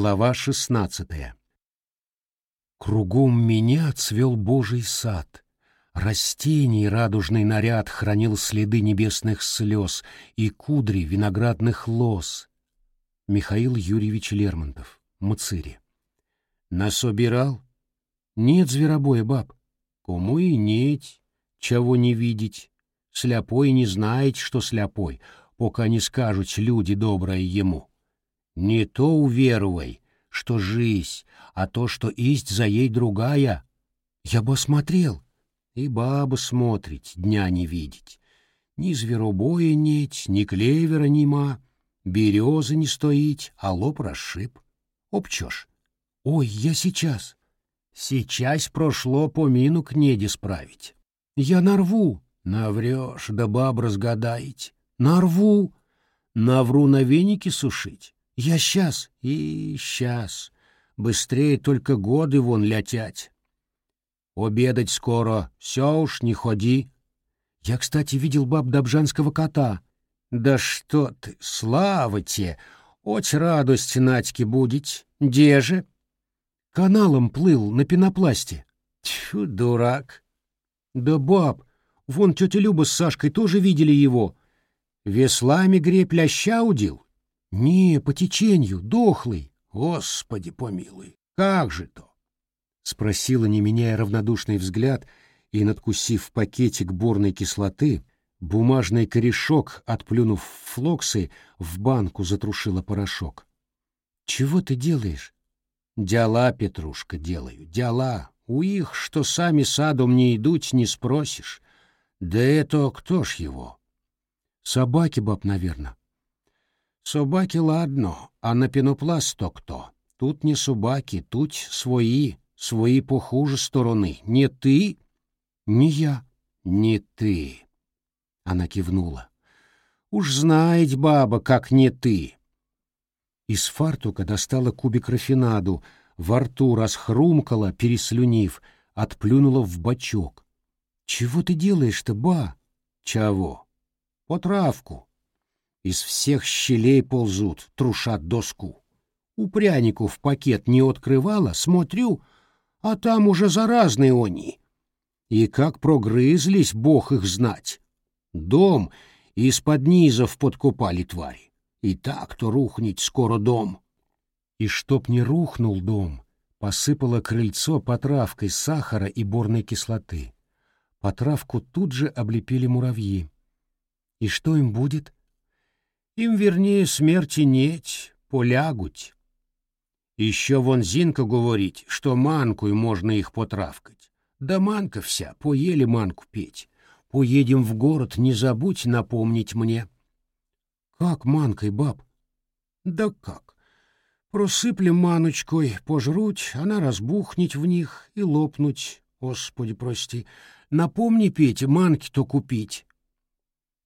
Глава шестнадцатая. Кругом меня цвел Божий сад. Растений радужный наряд хранил следы небесных слез и кудри виноградных лоз. Михаил Юрьевич Лермонтов, Мацири. Насобирал? Нет зверобоя, баб. Кому и нет, чего не видеть. Сляпой не знает, что сляпой, пока не скажут люди доброе ему. Не то уверуй, что жизнь, а то, что исть за ей другая. Я бы смотрел, и баба смотрит, дня не видеть. Ни зверобоя нет, ни клевера нема, березы не стоит, а лоб расшиб. Обчешь? Ой, я сейчас. Сейчас прошло по мину к неде справить. Я нарву. Наврешь, да баб разгадаете. Нарву. Навру на веники сушить. Я сейчас и сейчас. Быстрее только годы вон летять. Обедать скоро, все уж не ходи. Я, кстати, видел баб Добжанского кота. Да что ты, слава тебе! Оть радость Надьке будет. Где же? Каналом плыл на пенопласте. Тьфу, дурак. Да баб, вон тетя Люба с Сашкой тоже видели его. Веслами греб ляща удил. Не, по течению, дохлый. Господи помилуй, как же то? Спросила, не меняя равнодушный взгляд, и, надкусив пакетик борной кислоты, бумажный корешок, отплюнув флоксы, в банку затрушила порошок. «Чего ты делаешь?» «Дела, Петрушка, делаю, дела. У их, что сами садом не идут, не спросишь. Да это кто ж его?» «Собаки, баб, наверное». Собаки ладно, а на пенопласт то кто? Тут не собаки, тут свои, свои похуже стороны. Не ты? Не я. Не ты. Она кивнула. Уж знает баба, как не ты. Из фартука достала кубик рафинаду, во рту расхрумкала, переслюнив, отплюнула в бачок. «Чего ты делаешь-то, ба?» «Чего?» «Потравку. Из всех щелей ползут, трушат доску. У прянику в пакет не открывала, смотрю, а там уже заразные они. И как прогрызлись, бог их знать. Дом из-под низов подкупали твари. И так-то рухнет скоро дом. И чтоб не рухнул дом, посыпала крыльцо потравкой сахара и борной кислоты. Потравку тут же облепили муравьи. И что им будет? Им вернее смерти нет, полягуть. Еще вон Зинка говорит, что манкой можно их потравкать. Да манка вся, поели манку петь. Поедем в город, не забудь напомнить мне. Как манкой, баб? Да как? Просыплем маночкой, пожруть, она разбухнет в них и лопнуть. Господи, прости. Напомни, Петя, манки-то купить.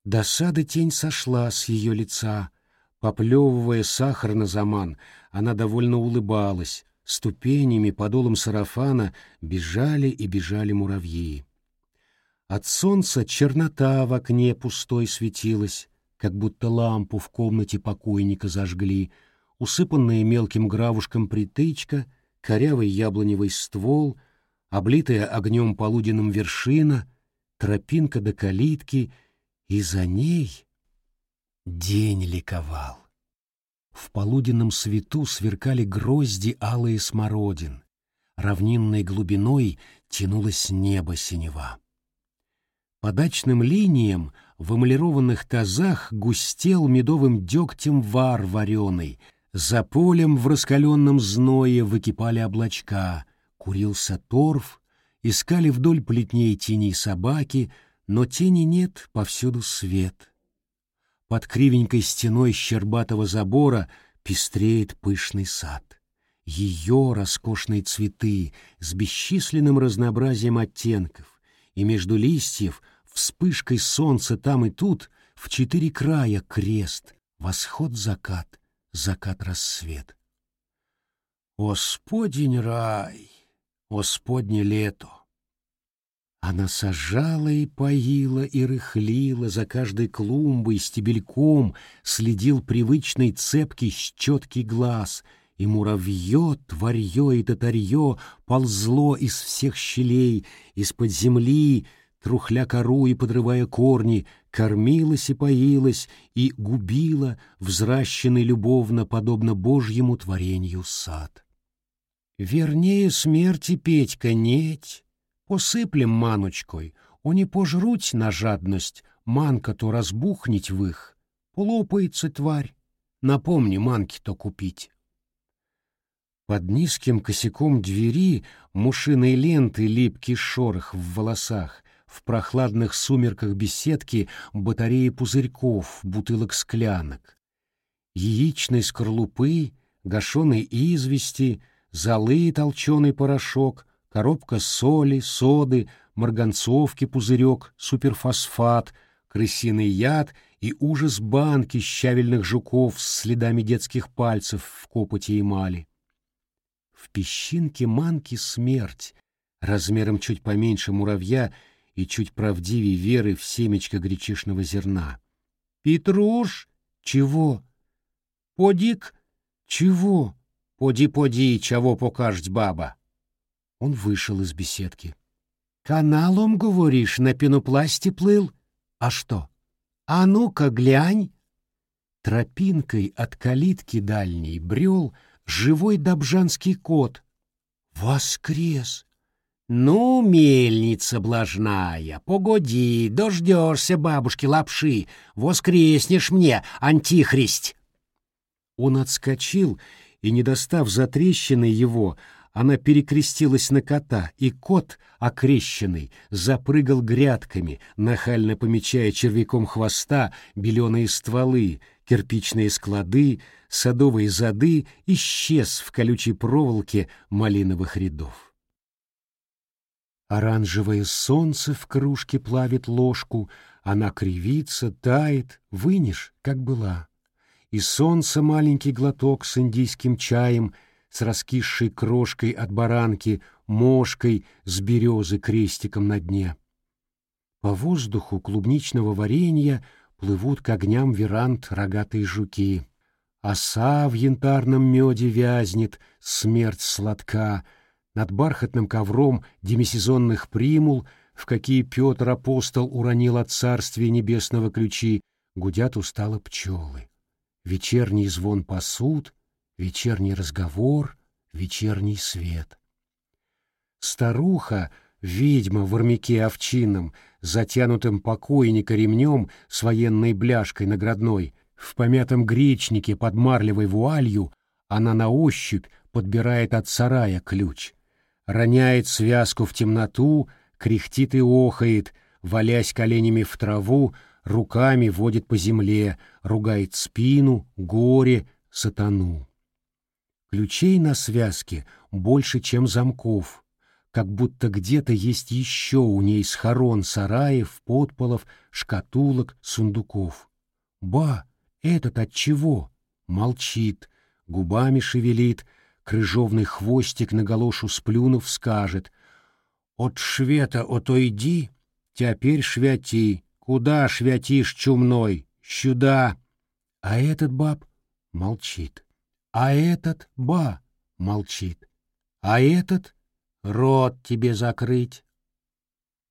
Досада тень сошла с ее лица. Поплевывая сахар на заман, она довольно улыбалась. Ступенями, подолом сарафана бежали и бежали муравьи. От солнца чернота в окне пустой светилась, как будто лампу в комнате покойника зажгли, усыпанная мелким гравушком притычка, корявый яблоневый ствол, облитая огнем полуденным вершина, тропинка до калитки — и за ней день ликовал. В полуденном свету сверкали грозди алые смородин, равнинной глубиной тянулось небо синева. По дачным линиям в эмалированных тазах густел медовым дегтем вар вареный, за полем в раскаленном зное выкипали облачка, курился торф, искали вдоль плетней теней собаки, но тени нет, повсюду свет. Под кривенькой стеной щербатого забора пестреет пышный сад. Ее роскошные цветы с бесчисленным разнообразием оттенков, и между листьев вспышкой солнца там и тут в четыре края крест, восход-закат, закат-рассвет. Господень рай, Господне лето! Она сажала и поила и рыхлила за каждой клумбой стебельком, следил привычный цепкий щеткий глаз и муравье, тварье и татарье ползло из всех щелей, из-под земли, трухля кору и подрывая корни, кормилась и поилась и губила взращенный любовно, подобно Божьему творению сад. Вернее смерти Петька неть, посыплем маночкой, они пожруть на жадность, манка-то разбухнить в их, полопается тварь, напомни манки-то купить. Под низким косяком двери мушиной ленты липкий шорох в волосах, в прохладных сумерках беседки батареи пузырьков, бутылок-склянок. Яичной скорлупы, гашеной извести, золы и толченый порошок, коробка соли, соды, марганцовки пузырек, суперфосфат, крысиный яд и ужас банки щавельных жуков с следами детских пальцев в копоте эмали. В песчинке манки смерть, размером чуть поменьше муравья и чуть правдивее веры в семечко гречишного зерна. «Петруш! Чего? Подик? Чего? Поди-поди, чего покажет баба?» Он вышел из беседки. «Каналом, говоришь, на пенопласте плыл? А что? А ну-ка, глянь!» Тропинкой от калитки дальней брел — живой добжанский кот. Воскрес! Ну, мельница блажная, погоди, дождешься бабушки лапши, воскреснешь мне, антихрист. Он отскочил, и, не достав затрещины его, она перекрестилась на кота, и кот, окрещенный, запрыгал грядками, нахально помечая червяком хвоста беленые стволы, кирпичные склады, садовые зады, исчез в колючей проволоке малиновых рядов. Оранжевое солнце в кружке плавит ложку, она кривится, тает, вынешь, как была. И солнце маленький глоток с индийским чаем, с раскисшей крошкой от баранки, мошкой с березы крестиком на дне. По воздуху клубничного варенья плывут к огням веранд рогатые жуки. Оса в янтарном меде вязнет, смерть сладка, над бархатным ковром демисезонных примул, в какие Петр апостол уронил от царствия небесного ключи, гудят устало пчелы. Вечерний звон посуд, вечерний разговор, вечерний свет. Старуха, ведьма в армяке овчином, затянутым покойника ремнем с военной бляшкой наградной, в помятом гречнике под марлевой вуалью она на ощупь подбирает от сарая ключ, роняет связку в темноту, кряхтит и охает, валясь коленями в траву, руками водит по земле, ругает спину, горе, сатану. Ключей на связке больше, чем замков, как будто где-то есть еще у ней схорон сараев, подполов, шкатулок, сундуков. Ба! Этот от чего? Молчит, губами шевелит, крыжовный хвостик на галошу сплюнув скажет. «От швета отойди, теперь швяти. Куда швятишь чумной? Сюда!» А этот баб молчит. А этот ба молчит. А этот рот тебе закрыть.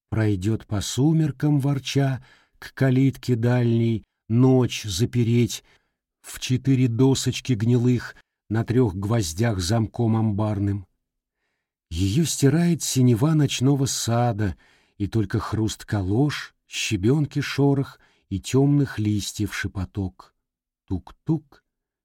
Пройдет по сумеркам ворча к калитке дальней, ночь запереть в четыре досочки гнилых на трех гвоздях замком амбарным. Ее стирает синева ночного сада, и только хруст калош, щебенки шорох и темных листьев шепоток. Тук-тук,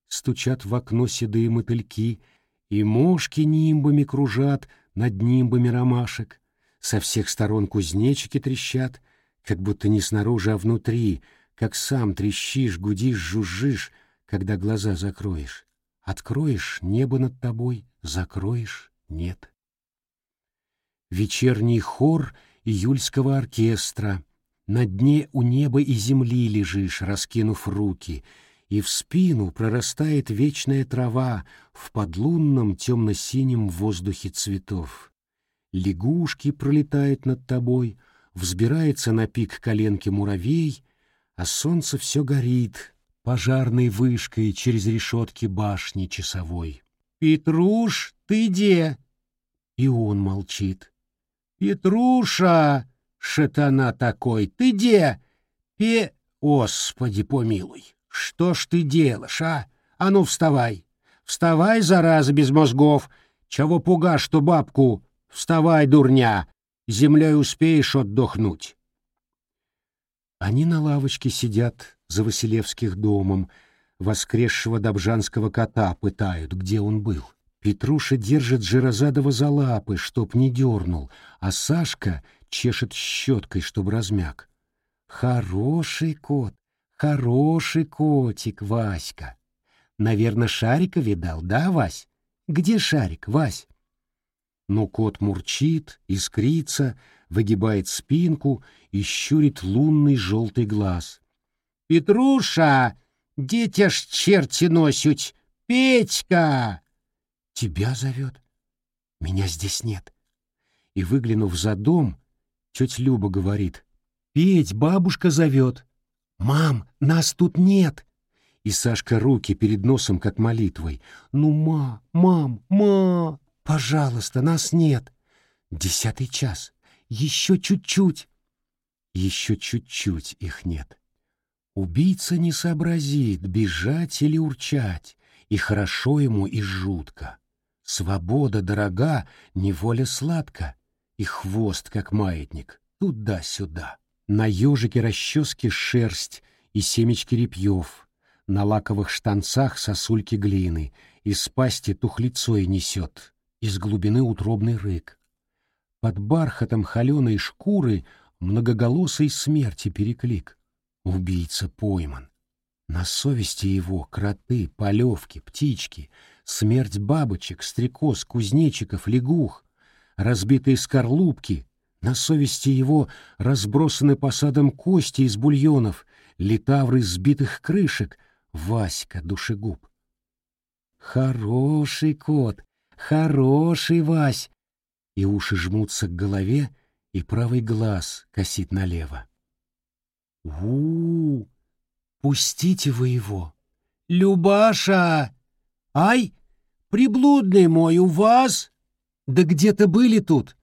стучат в окно седые мотыльки, и мошки нимбами кружат над нимбами ромашек. Со всех сторон кузнечики трещат, как будто не снаружи, а внутри — как сам трещишь, гудишь, жужжишь, когда глаза закроешь. Откроешь — небо над тобой, закроешь — нет. Вечерний хор июльского оркестра. На дне у неба и земли лежишь, раскинув руки, и в спину прорастает вечная трава в подлунном темно-синем воздухе цветов. Лягушки пролетают над тобой, взбирается на пик коленки муравей, а солнце все горит пожарной вышкой через решетки башни часовой. Петруш, ты где? И он молчит. Петруша, шатана такой, ты где? Пе... Господи помилуй, что ж ты делаешь, а? А ну вставай. Вставай, зараза без мозгов. Чего пугашь что бабку? Вставай, дурня. Землей успеешь отдохнуть. Они на лавочке сидят за Василевских домом, воскресшего добжанского кота пытают, где он был. Петруша держит Жирозадова за лапы, чтоб не дернул, а Сашка чешет щеткой, чтоб размяк. Хороший кот, хороший котик, Васька. Наверное, шарика видал, да, Вась? Где шарик, Вась? Но кот мурчит, искрится, выгибает спинку и щурит лунный желтый глаз. «Петруша, дитя ж черти носють! Петька!» «Тебя зовет? Меня здесь нет». И, выглянув за дом, тетя Люба говорит, «Петь, бабушка зовет». «Мам, нас тут нет!» И Сашка руки перед носом, как молитвой. «Ну, ма, мам, ма, пожалуйста, нас нет!» Десятый час. Еще чуть-чуть. Еще чуть-чуть их нет. Убийца не сообразит, бежать или урчать, и хорошо ему, и жутко. Свобода дорога, неволя сладка, и хвост, как маятник, туда-сюда. На ежике расчески шерсть и семечки репьев, на лаковых штанцах сосульки глины, из пасти тухлицой несет, из глубины утробный рык. Под бархатом холеной шкуры многоголосой смерти переклик. Убийца пойман. На совести его кроты, полевки, птички, смерть бабочек, стрекоз, кузнечиков, лягух, разбитые скорлупки, на совести его разбросаны по садам кости из бульонов, литавры сбитых крышек, Васька душегуб. Хороший кот, хороший Вась, и уши жмутся к голове, и правый глаз косит налево. у, -у, -у Пустите вы его! Любаша! Ай, приблудный мой, у вас? Да где-то были тут?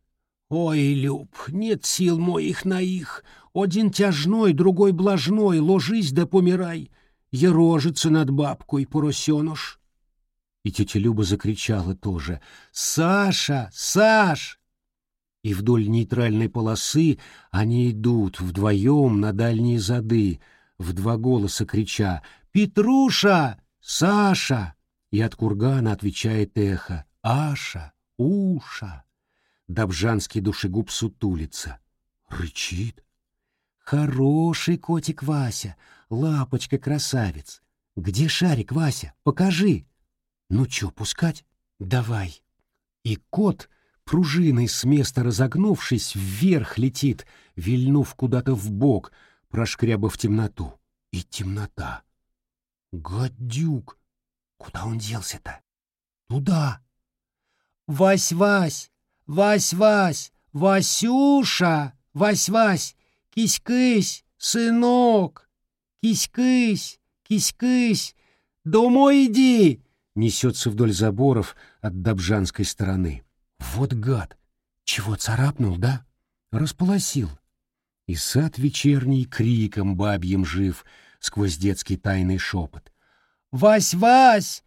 Ой, Люб, нет сил моих на их. Один тяжной, другой блажной, ложись да помирай. Ерожится над бабкой, поросеныш. И тетя Люба закричала тоже. «Саша! Саш!» И вдоль нейтральной полосы они идут вдвоем на дальние зады, в два голоса крича «Петруша! Саша!» И от кургана отвечает эхо «Аша! Уша!» Добжанский душегуб сутулится. Рычит. «Хороший котик Вася! Лапочка-красавец! Где шарик, Вася? Покажи!» Ну чё, пускать? Давай. И кот, пружиной с места разогнувшись, вверх летит, вильнув куда-то в бок, прошкрябав темноту. И темнота. Гадюк! Куда он делся-то? Туда. Вась-Вась! Вась-Вась! Васюша! Вась-Вась! Кись-кысь! Сынок! Кись-кысь! Кись-кысь! Домой иди! несется вдоль заборов от Добжанской стороны. Вот гад! Чего царапнул, да? Располосил. И сад вечерний криком бабьим жив сквозь детский тайный шепот. «Вась, Вась!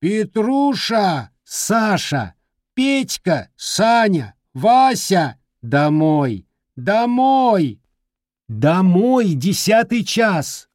Петруша! Саша! Петька! Саня! Вася! Домой! Домой! Домой! Десятый час!»